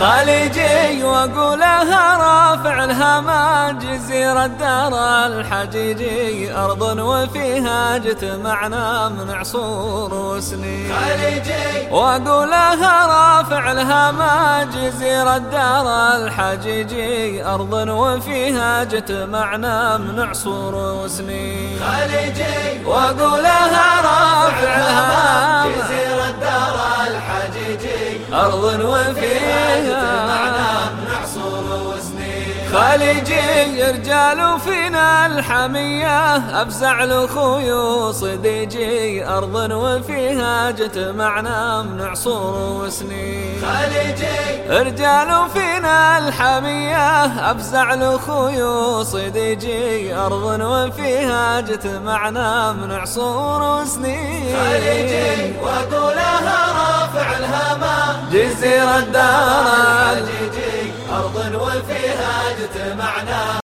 خليجي واقولها رافع الهما جزيرة دار الحجيجي أرض وفيها جتمعنا من عصور وسنين. خليجي واقولها رافع الهما جزيرة دار الحجيجي أرض وفيها جتمعنا من عصور وسنين. خليجي واقولها أرض وفيها خليجي رجال فينا الحمية أفزع لأخوي وصديجي أرض وفيها جتمعنا من عصور وسنين. خليجي رجال فينا الحمية أفزع لأخوي وصديجي أرض وفيها جتمعنا من عصور وسنين. خليجي جزيرة دار أرض وفيها اجتمعنا